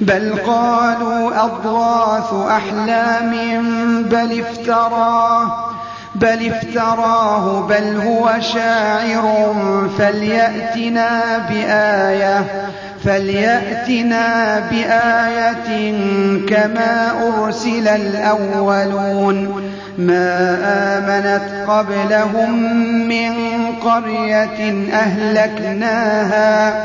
بل قالوا أضغاث أحلام بل افتراه بل افتراه بل هو شاعر فليأتنا بآية فليأتنا بآية كما أرسل الأولون. ما آمنت قبلهم من قرية أهلكناها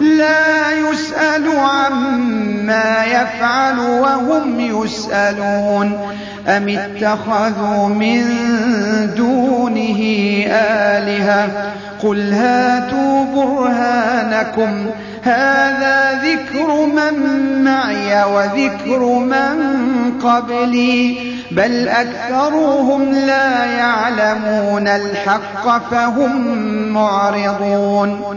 لا يسأل عما يفعل وهم يسألون. أم اتخذوا من دونه آلهة؟ قل هاتوا برهانكم. هذا ذكر من معي وذكر من قبلي. بل أكثرهم لا يعلمون الحق فهم معرضون.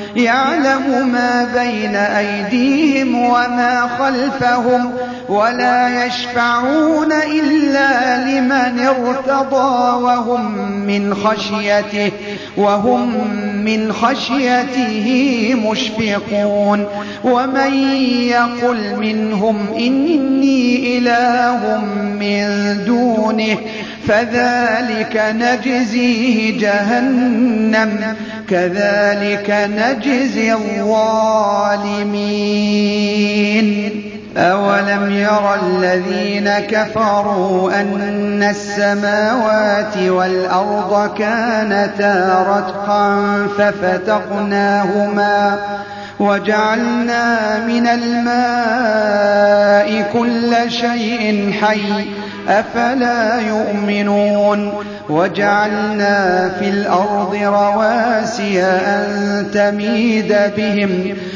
يعلم ما بين أيديهم وما خلفهم ولا يشفعون إلا لمن ارتضى وهم من خشيته وهم من خشيته مشفقون ومن يقل منهم إني إله من دونه فذلك نجزيه جهنم كذلك نجزي الظالمين. أولم ير الذين كفروا أن السماوات والأرض كانتا رتقا ففتقناهما وجعلنا من الماء كل شيء حي أفلا يؤمنون وجعلنا في الأرض رواسي أن تميد بهم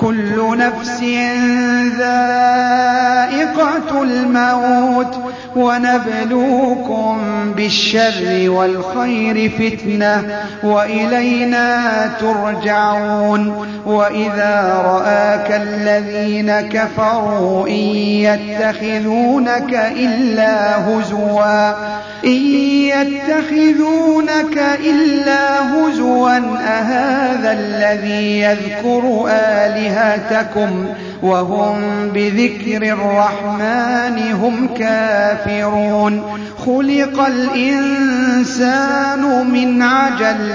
كل نفس ذائقة الموت ونبلوكم بالشر والخير فتنة وإلينا ترجعون وإذا رآك الذين كفروا إن يتخذونك إلا هزوا إن يتخذونك إلا هزوا أهذا الذي يذكر آلهتكم؟ وهم بذكر الرحمن هم كافرون. خلق الإنسان من عجل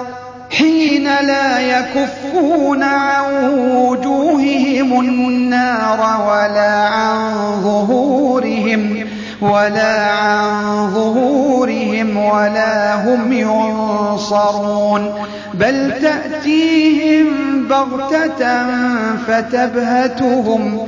حين لا يكفون عن وجوههم النار ولا عن ظهورهم ولا عن ظهورهم ولا هم ينصرون بل تأتيهم بغتة فتبهتهم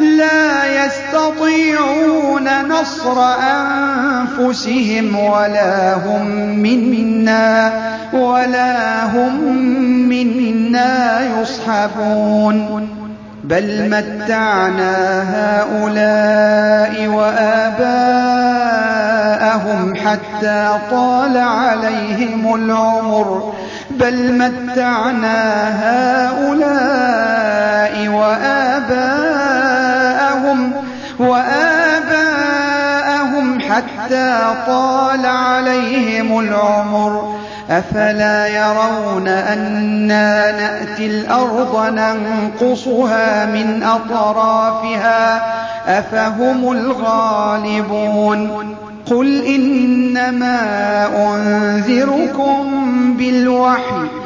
لا يستطيعون نصر أنفسهم ولا هم منا ولا هم منا يصحبون. بل متعنا هؤلاء وآباءهم حتى طال عليهم العمر. بل متعنا هؤلاء حتى طال عليهم العمر. أفلا يرون أنا نأتي الأرض ننقصها من أطرافها؟ أفهم الغالبون. قل إنما أنذركم بالوحي.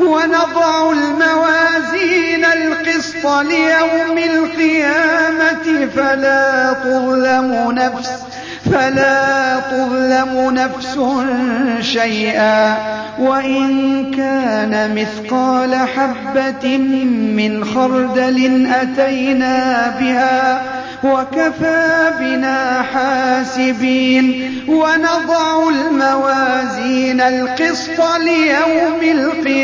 ونضع الموازين القسط ليوم القيامة. فلا تظلم نفس فلا تظلم نفس شيئا. وإن كان مثقال حبة من خردل أتينا بها وكفى بنا حاسبين. ونضع الموازين القسط ليوم القيامة.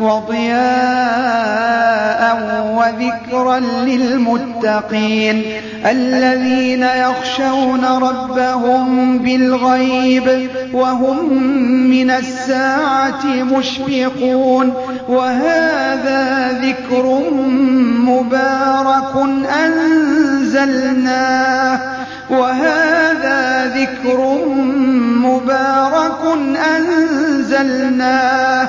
وضياء وذكرا للمتقين الذين يخشون ربهم بالغيب وهم من الساعة مشفقون وهذا ذكر مبارك أنزلناه وهذا ذكر مبارك أنزلناه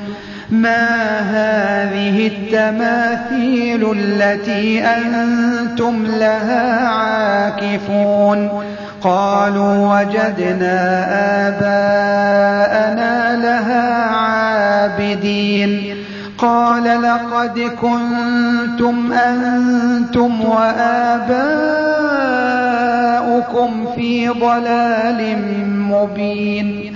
ما هذه التماثيل التي أنتم لها عاكفون قالوا وجدنا آباءنا لها عابدين قال لقد كنتم أنتم وآباؤكم في ضلال مبين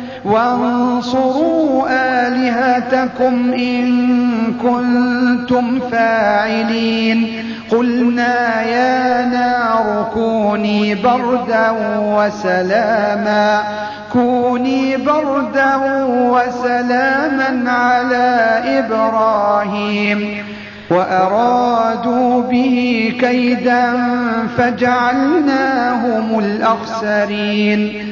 وانصروا آلهتكم إن كنتم فاعلين. قلنا يا نار كوني بردا وسلاما كوني بردا وسلاما على إبراهيم. وأرادوا به كيدا فجعلناهم الأخسرين.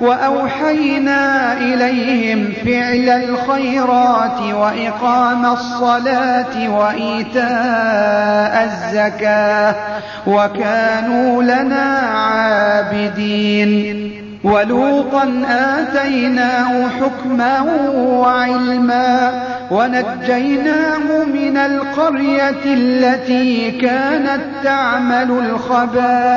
وأوحينا إليهم فعل الخيرات وإقام الصلاة وإيتاء الزكاة وكانوا لنا عابدين. ولوطا آتيناه حكما وعلما ونجيناه من القرية التي كانت تعمل الخبائث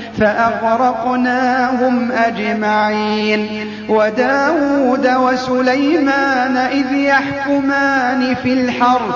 فأغرقناهم أجمعين. وداود وسليمان إذ يحكمان في الحرث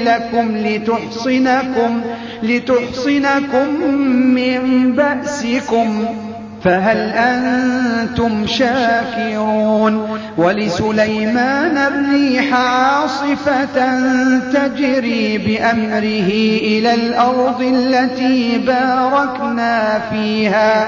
لكم لتحصنكم لتحصنكم من بأسكم. فهل أنتم شاكرون؟ ولسليمان الريح عاصفة تجري بأمره إلى الأرض التي باركنا فيها.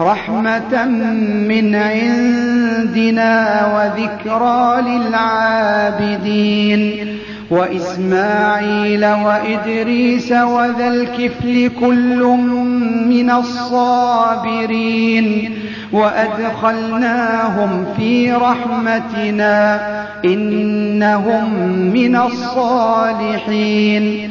رحمة من عندنا وذكرى للعابدين. وإسماعيل وإدريس وذا الكفل كل من الصابرين. وأدخلناهم في رحمتنا إنهم من الصالحين.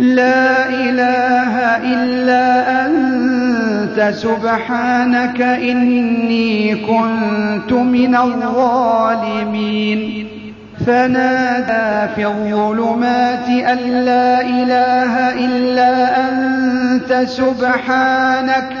لا إله إلا أنت سبحانك إني كنت من الظالمين. فنادى في الظلمات أن لا إله إلا أنت سبحانك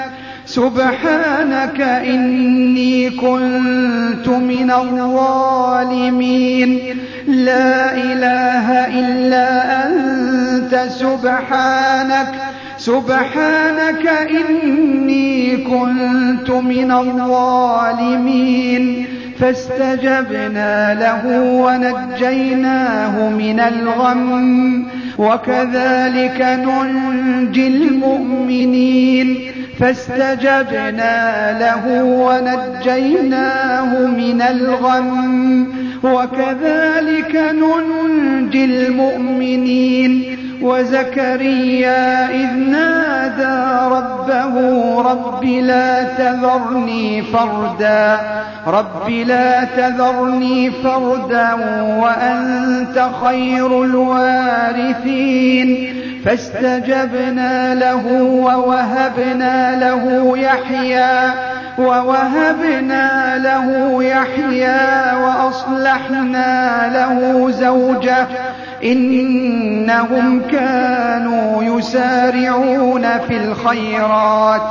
سبحانك إني كنت من الظالمين. لا إله إلا أنت سبحانك سبحانك إني كنت من الظالمين. فاستجبنا له ونجيناه من الغم. وكذلك ننجي المؤمنين. فاستجبنا له ونجيناه من الغم. وكذلك ننجي المؤمنين. وزكريا إذ نادى ربه رب لا تذرني فردا. رب لا تذرني فردا وأنت خير الوارثين. فاستجبنا له ووهبنا له يحيى ووهبنا له يحيى وأصلحنا له زوجه. إنهم كانوا يسارعون في الخيرات.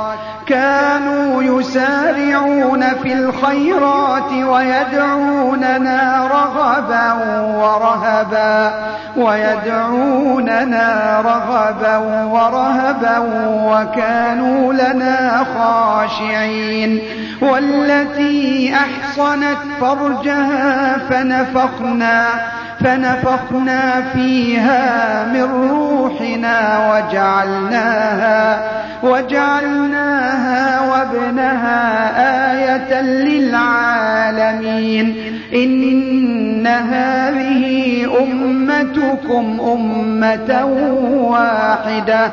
كانوا يسارعون في الخيرات ويدعوننا رغبا ورهبا ويدعوننا رغبا ورهبا وكانوا لنا خاشعين. والتي أحصنت فرجها فنفخنا فنفخنا فيها من روحنا وجعلناها وجعلناها وابنها آية للعالمين. إن هذه أمتكم أمة واحدة.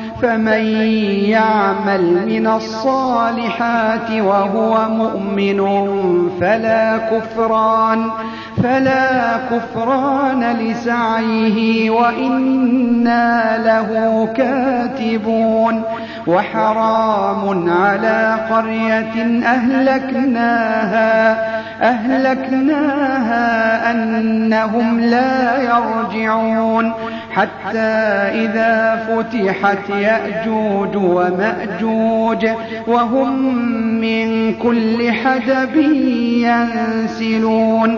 فمن يعمل من الصالحات وهو مؤمن فلا كفران فلا كفران لسعيه وإنا له كاتبون. وحرام على قرية أهلكناها أهلكناها أنهم لا يرجعون حتى إذا فتحت يأجوج ومأجوج وهم من كل حدب ينسلون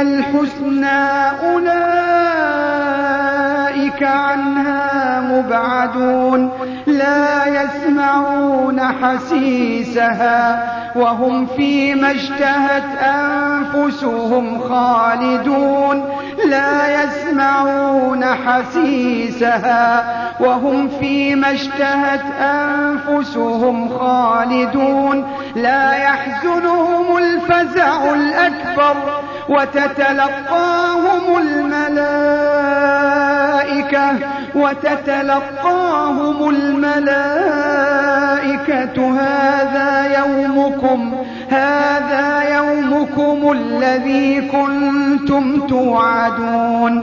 الحسنى أولئك عنها مبعدون لا يسمعون حسيسها وهم فيما اشتهت أنفسهم خالدون لا يسمعون حسيسها وهم فيما اشتهت أنفسهم خالدون لا يحزنهم الفزع الأكبر وتتلقاهم الملائكة وتتلقاهم الملائكة هذا يومكم هذا يومكم الذي كنتم توعدون.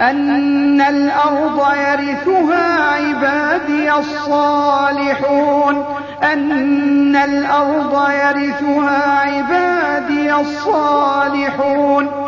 أن الأرض يرثها عبادي الصالحون. أن الأرض يرثها عبادي الصالحون.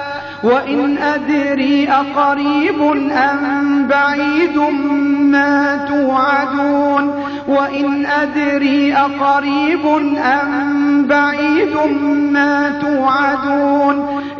وإن أدري أقريب أم بعيد ما توعدون وإن أدري أقريب أم بعيد ما توعدون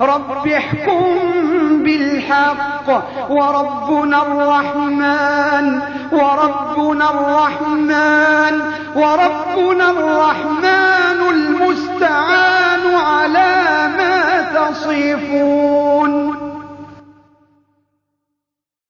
رب احكم بالحق. وربنا الرحمن. وربنا الرحمن. وربنا الرحمن المستعان على ما تصفون.